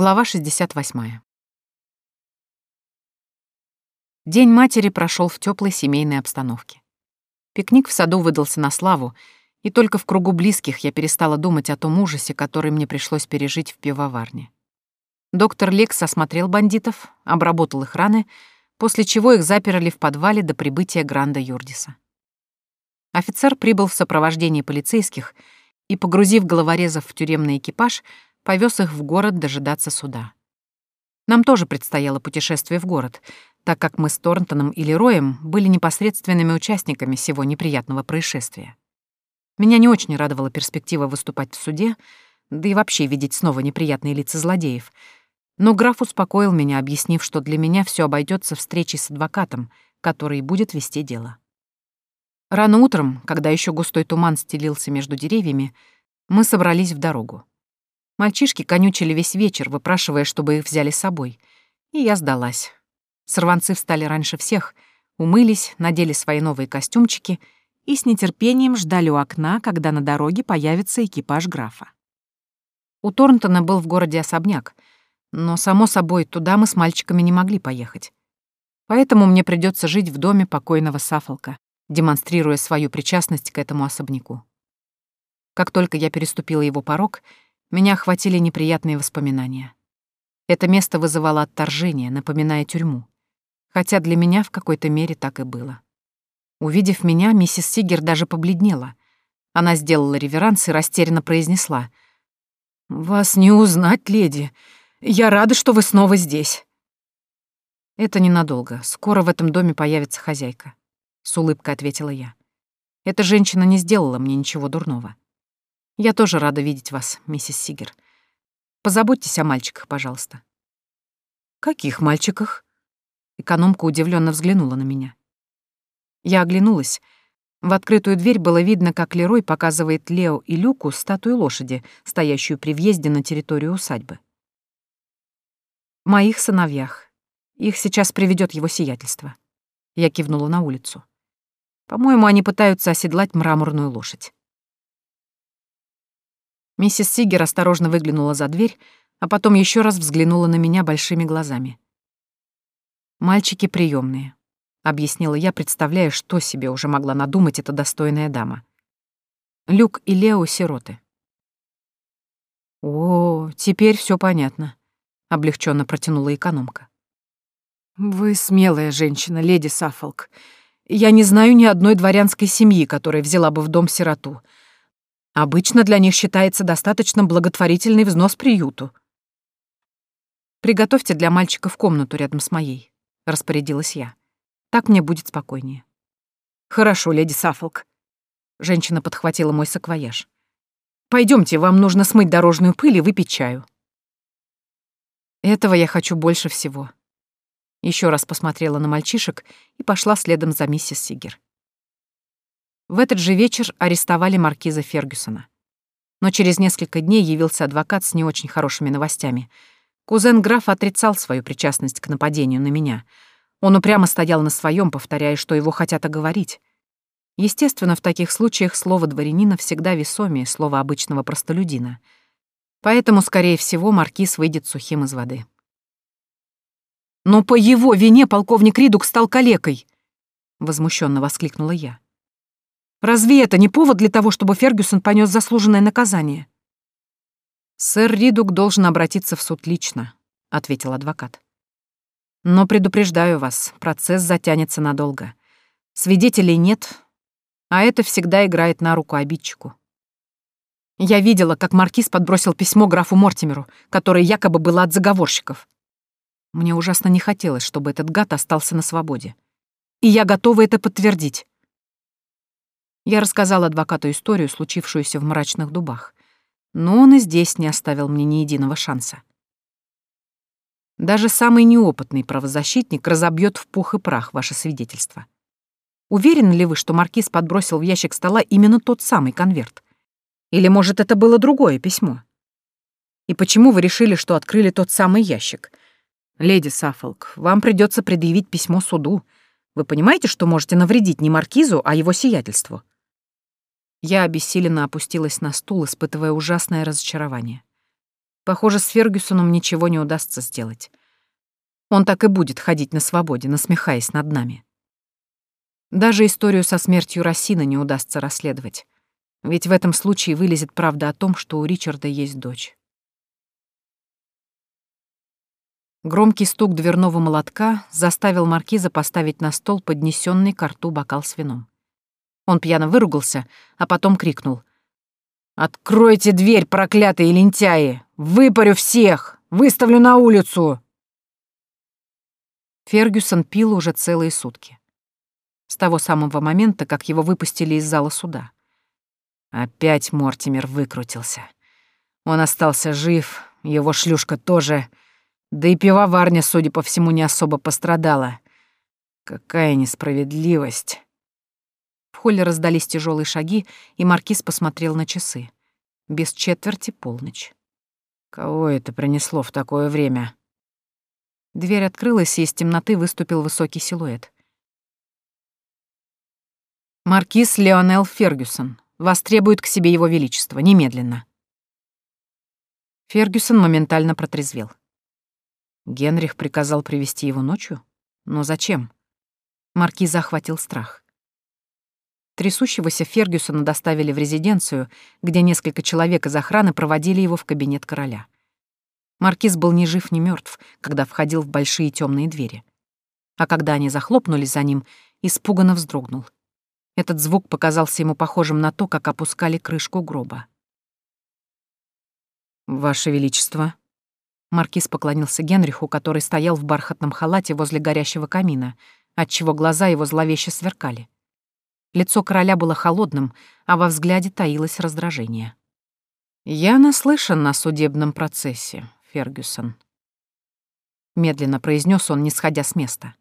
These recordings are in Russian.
Глава 68. День матери прошел в теплой семейной обстановке. Пикник в саду выдался на славу, и только в кругу близких я перестала думать о том ужасе, который мне пришлось пережить в пивоварне. Доктор Лекс осмотрел бандитов, обработал их раны, после чего их заперли в подвале до прибытия Гранда Юрдиса. Офицер прибыл в сопровождении полицейских и, погрузив головорезов в тюремный экипаж, повез их в город дожидаться суда. Нам тоже предстояло путешествие в город, так как мы с Торнтоном или Роем были непосредственными участниками всего неприятного происшествия. Меня не очень радовала перспектива выступать в суде, да и вообще видеть снова неприятные лица злодеев. Но граф успокоил меня, объяснив, что для меня все обойдется встречей с адвокатом, который будет вести дело. Рано утром, когда еще густой туман стелился между деревьями, мы собрались в дорогу. Мальчишки конючили весь вечер, выпрашивая, чтобы их взяли с собой. И я сдалась. Сорванцы встали раньше всех, умылись, надели свои новые костюмчики и с нетерпением ждали у окна, когда на дороге появится экипаж графа. У Торнтона был в городе особняк, но, само собой, туда мы с мальчиками не могли поехать. Поэтому мне придется жить в доме покойного Сафолка, демонстрируя свою причастность к этому особняку. Как только я переступила его порог — меня охватили неприятные воспоминания. Это место вызывало отторжение, напоминая тюрьму. Хотя для меня в какой-то мере так и было. Увидев меня, миссис Сигер даже побледнела. Она сделала реверанс и растерянно произнесла. «Вас не узнать, леди. Я рада, что вы снова здесь». «Это ненадолго. Скоро в этом доме появится хозяйка», — с улыбкой ответила я. «Эта женщина не сделала мне ничего дурного. Я тоже рада видеть вас, миссис Сигер. Позаботьтесь о мальчиках, пожалуйста. Каких мальчиках? Экономка удивленно взглянула на меня. Я оглянулась. В открытую дверь было видно, как Лерой показывает Лео и Люку статую лошади, стоящую при въезде на территорию усадьбы. «Моих сыновьях. Их сейчас приведет его сиятельство». Я кивнула на улицу. «По-моему, они пытаются оседлать мраморную лошадь». Миссис Сигер осторожно выглянула за дверь, а потом еще раз взглянула на меня большими глазами. «Мальчики приемные, объяснила я, представляя, что себе уже могла надумать эта достойная дама. «Люк и Лео — сироты». «О, теперь все понятно», — облегченно протянула экономка. «Вы смелая женщина, леди Саффолк. Я не знаю ни одной дворянской семьи, которая взяла бы в дом сироту. Обычно для них считается достаточно благотворительный взнос приюту. «Приготовьте для мальчиков комнату рядом с моей», — распорядилась я. «Так мне будет спокойнее». «Хорошо, леди Саффолк». Женщина подхватила мой саквояж. Пойдемте, вам нужно смыть дорожную пыль и выпить чаю». Этого я хочу больше всего. Еще раз посмотрела на мальчишек и пошла следом за миссис Сигер. В этот же вечер арестовали маркиза Фергюсона. Но через несколько дней явился адвокат с не очень хорошими новостями. Кузен графа отрицал свою причастность к нападению на меня. Он упрямо стоял на своем, повторяя, что его хотят оговорить. Естественно, в таких случаях слово дворянина всегда весомее слова обычного простолюдина. Поэтому, скорее всего, маркиз выйдет сухим из воды. «Но по его вине полковник Ридук стал калекой!» — возмущенно воскликнула я. Разве это не повод для того, чтобы Фергюсон понес заслуженное наказание? «Сэр Ридук должен обратиться в суд лично», — ответил адвокат. «Но предупреждаю вас, процесс затянется надолго. Свидетелей нет, а это всегда играет на руку обидчику. Я видела, как маркиз подбросил письмо графу Мортимеру, которое якобы было от заговорщиков. Мне ужасно не хотелось, чтобы этот гад остался на свободе. И я готова это подтвердить. Я рассказал адвокату историю, случившуюся в мрачных дубах. Но он и здесь не оставил мне ни единого шанса. Даже самый неопытный правозащитник разобьет в пух и прах ваше свидетельство. Уверены ли вы, что маркиз подбросил в ящик стола именно тот самый конверт? Или, может, это было другое письмо? И почему вы решили, что открыли тот самый ящик? Леди Саффолк, вам придется предъявить письмо суду. Вы понимаете, что можете навредить не маркизу, а его сиятельству? Я обессиленно опустилась на стул, испытывая ужасное разочарование. Похоже, с Фергюсоном ничего не удастся сделать. Он так и будет ходить на свободе, насмехаясь над нами. Даже историю со смертью Рассина не удастся расследовать. Ведь в этом случае вылезет правда о том, что у Ричарда есть дочь. Громкий стук дверного молотка заставил маркиза поставить на стол поднесенный к рту бокал с вином. Он пьяно выругался, а потом крикнул. «Откройте дверь, проклятые лентяи! Выпарю всех! Выставлю на улицу!» Фергюсон пил уже целые сутки. С того самого момента, как его выпустили из зала суда. Опять Мортимер выкрутился. Он остался жив, его шлюшка тоже, да и пивоварня, судя по всему, не особо пострадала. Какая несправедливость. В холле раздались тяжелые шаги, и маркиз посмотрел на часы. Без четверти полночь. Кого это принесло в такое время? Дверь открылась, и из темноты выступил высокий силуэт. «Маркиз Леонел Фергюсон. Вас требует к себе его величество. Немедленно». Фергюсон моментально протрезвел. Генрих приказал привести его ночью? Но зачем? Маркиза охватил страх. Трясущегося Фергюсона доставили в резиденцию, где несколько человек из охраны проводили его в кабинет короля. Маркиз был ни жив, ни мертв, когда входил в большие темные двери. А когда они захлопнулись за ним, испуганно вздрогнул. Этот звук показался ему похожим на то, как опускали крышку гроба. «Ваше Величество», Маркиз поклонился Генриху, который стоял в бархатном халате возле горящего камина, отчего глаза его зловеще сверкали. Лицо короля было холодным, а во взгляде таилось раздражение. «Я наслышан на судебном процессе, Фергюсон», — медленно произнес он, не сходя с места.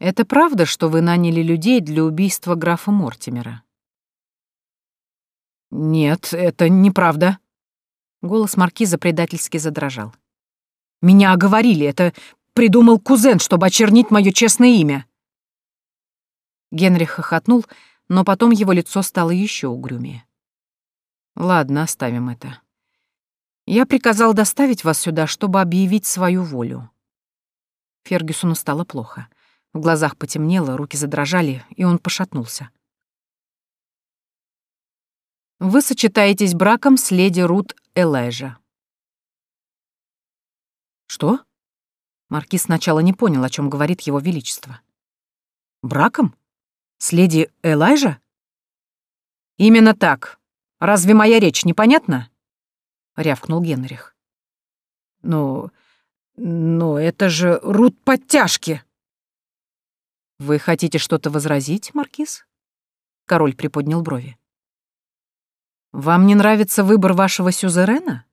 «Это правда, что вы наняли людей для убийства графа Мортимера?» «Нет, это неправда». Голос маркиза предательски задрожал. «Меня оговорили, это придумал кузен, чтобы очернить мое честное имя». Генрих хохотнул, но потом его лицо стало еще угрюмее. «Ладно, оставим это. Я приказал доставить вас сюда, чтобы объявить свою волю». Фергюсону стало плохо. В глазах потемнело, руки задрожали, и он пошатнулся. «Вы сочетаетесь браком с леди Рут Элайжа». «Что?» Маркиз сначала не понял, о чем говорит его величество. «Браком? С леди Элайжа?» «Именно так. Разве моя речь непонятна?» — рявкнул Генрих. «Ну, ну, это же Рут подтяжки!» «Вы хотите что-то возразить, Маркиз?» Король приподнял брови. «Вам не нравится выбор вашего сюзерена?»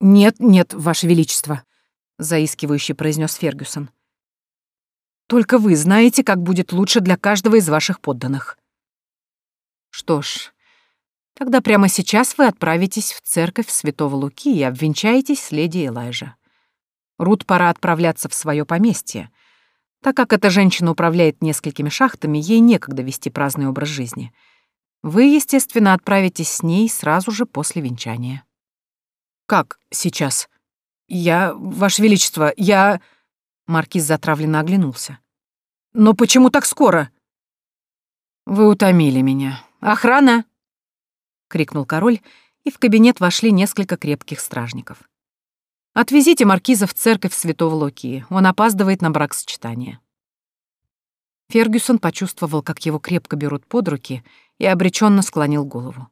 «Нет, нет, Ваше Величество», — заискивающе произнес Фергюсон. Только вы знаете, как будет лучше для каждого из ваших подданных. Что ж, тогда прямо сейчас вы отправитесь в церковь Святого Луки и обвенчаетесь с леди Элайжа. Рут пора отправляться в свое поместье. Так как эта женщина управляет несколькими шахтами, ей некогда вести праздный образ жизни. Вы, естественно, отправитесь с ней сразу же после венчания. «Как сейчас? Я, Ваше Величество, я...» Маркиз затравленно оглянулся. «Но почему так скоро?» «Вы утомили меня. Охрана!» — крикнул король, и в кабинет вошли несколько крепких стражников. «Отвезите маркиза в церковь святого Лукии. Он опаздывает на бракосочетание». Фергюсон почувствовал, как его крепко берут под руки, и обреченно склонил голову.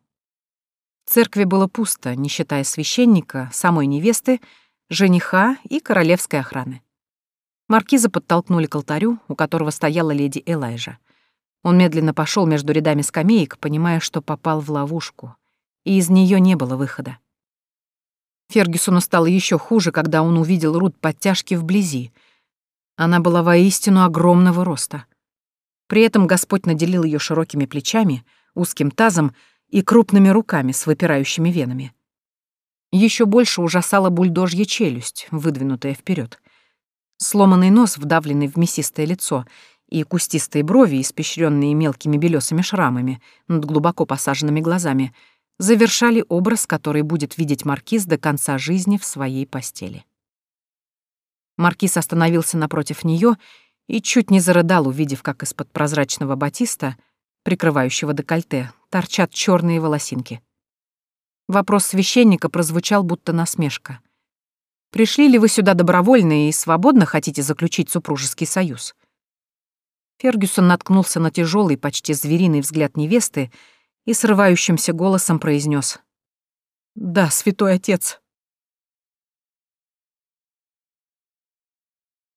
В церкви было пусто, не считая священника, самой невесты, жениха и королевской охраны. Маркиза подтолкнули к алтарю, у которого стояла леди Элайжа. Он медленно пошел между рядами скамеек, понимая, что попал в ловушку, и из нее не было выхода. Фергюсону стало еще хуже, когда он увидел Рут подтяжки вблизи. Она была воистину огромного роста. При этом Господь наделил ее широкими плечами, узким тазом и крупными руками с выпирающими венами. Еще больше ужасала бульдожья челюсть, выдвинутая вперед. Сломанный нос, вдавленный в мясистое лицо, и кустистые брови, испещренные мелкими белесыми шрамами над глубоко посаженными глазами, завершали образ, который будет видеть маркиз до конца жизни в своей постели. Маркиз остановился напротив нее и чуть не зарыдал, увидев, как из-под прозрачного батиста, прикрывающего декольте, торчат черные волосинки. Вопрос священника прозвучал будто насмешка. «Пришли ли вы сюда добровольно и свободно хотите заключить супружеский союз?» Фергюсон наткнулся на тяжелый, почти звериный взгляд невесты и срывающимся голосом произнес: «Да, святой отец».